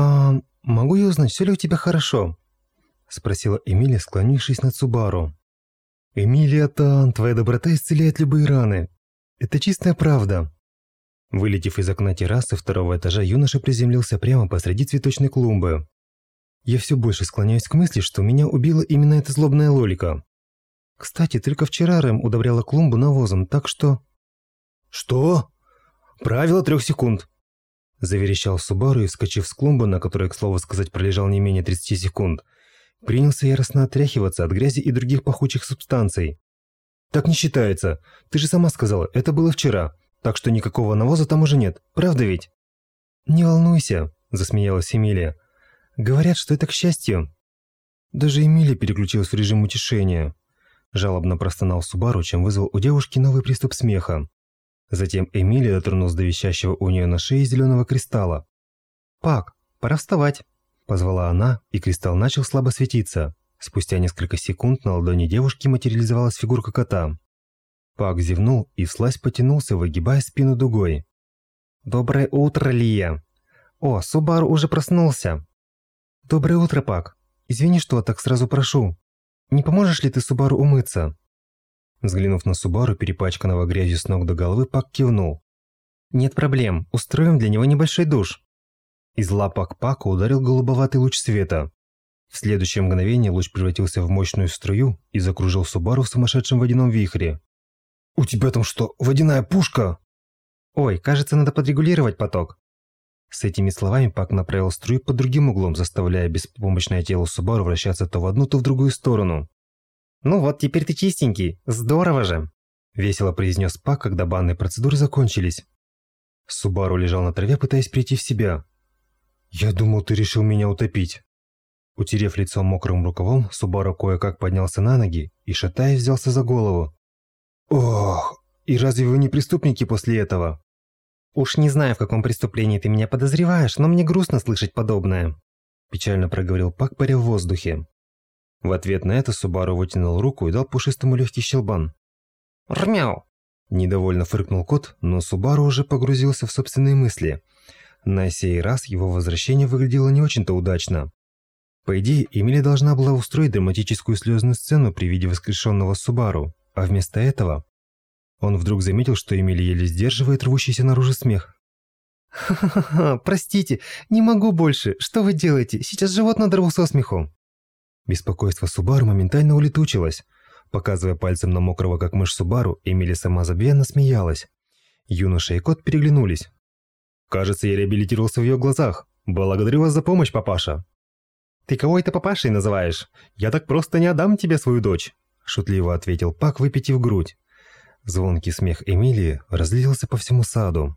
«А могу я узнать, все ли у тебя хорошо?» Спросила Эмилия, склонившись над Субару. «Эмилия Тан, твоя доброта исцеляет любые раны. Это чистая правда». Вылетев из окна террасы второго этажа, юноша приземлился прямо посреди цветочной клумбы. Я все больше склоняюсь к мысли, что меня убила именно эта злобная лолика. Кстати, только вчера Рэм удобряла клумбу навозом, так что... «Что? Правило трех секунд!» Заверещал Субару и, вскочив с клумбы, на которой, к слову сказать, пролежал не менее 30 секунд, принялся яростно отряхиваться от грязи и других пахучих субстанций. «Так не считается. Ты же сама сказала, это было вчера. Так что никакого навоза там уже нет. Правда ведь?» «Не волнуйся», – засмеялась Эмилия. «Говорят, что это к счастью». Даже Эмилия переключилась в режим утешения. Жалобно простонал Субару, чем вызвал у девушки новый приступ смеха. Затем Эмилия дотронулась до висящего у нее на шее зеленого кристалла. «Пак, пора вставать!» Позвала она, и кристалл начал слабо светиться. Спустя несколько секунд на ладони девушки материализовалась фигурка кота. Пак зевнул и вслась потянулся, выгибая спину дугой. «Доброе утро, Лия!» «О, Субару уже проснулся!» «Доброе утро, Пак! Извини, что так сразу прошу. Не поможешь ли ты Субару умыться?» Взглянув на Субару, перепачканного грязью с ног до головы, Пак кивнул. «Нет проблем, устроим для него небольшой душ». Из лапок Пака ударил голубоватый луч света. В следующее мгновение луч превратился в мощную струю и закружил Субару в сумасшедшем водяном вихре. «У тебя там что, водяная пушка?» «Ой, кажется, надо подрегулировать поток». С этими словами Пак направил струю под другим углом, заставляя беспомощное тело Субару вращаться то в одну, то в другую сторону. «Ну вот, теперь ты чистенький. Здорово же!» Весело произнес Пак, когда банные процедуры закончились. Субару лежал на траве, пытаясь прийти в себя. «Я думал, ты решил меня утопить». Утерев лицо мокрым рукавом, Субару кое-как поднялся на ноги и, шатаясь, взялся за голову. «Ох, и разве вы не преступники после этого?» «Уж не знаю, в каком преступлении ты меня подозреваешь, но мне грустно слышать подобное», печально проговорил Пак, паря в воздухе. В ответ на это Субару вытянул руку и дал пушистому легкий щелбан. «Рмяу!» Недовольно фыркнул кот, но Субару уже погрузился в собственные мысли. На сей раз его возвращение выглядело не очень-то удачно. По идее, Эмили должна была устроить драматическую слезную сцену при виде воскрешенного Субару, а вместо этого... Он вдруг заметил, что Эмили еле сдерживает рвущийся наружу смех. «Ха-ха-ха, простите, не могу больше. Что вы делаете? Сейчас живот надрыву со смеху». Беспокойство Субару моментально улетучилось. Показывая пальцем на мокрого как мышь Субару, Эмили сама забвенно смеялась. Юноша и кот переглянулись. «Кажется, я реабилитировался в ее глазах. Благодарю вас за помощь, папаша». «Ты кого это папашей называешь? Я так просто не отдам тебе свою дочь», шутливо ответил Пак, выпитив грудь. Звонкий смех Эмилии разлился по всему саду.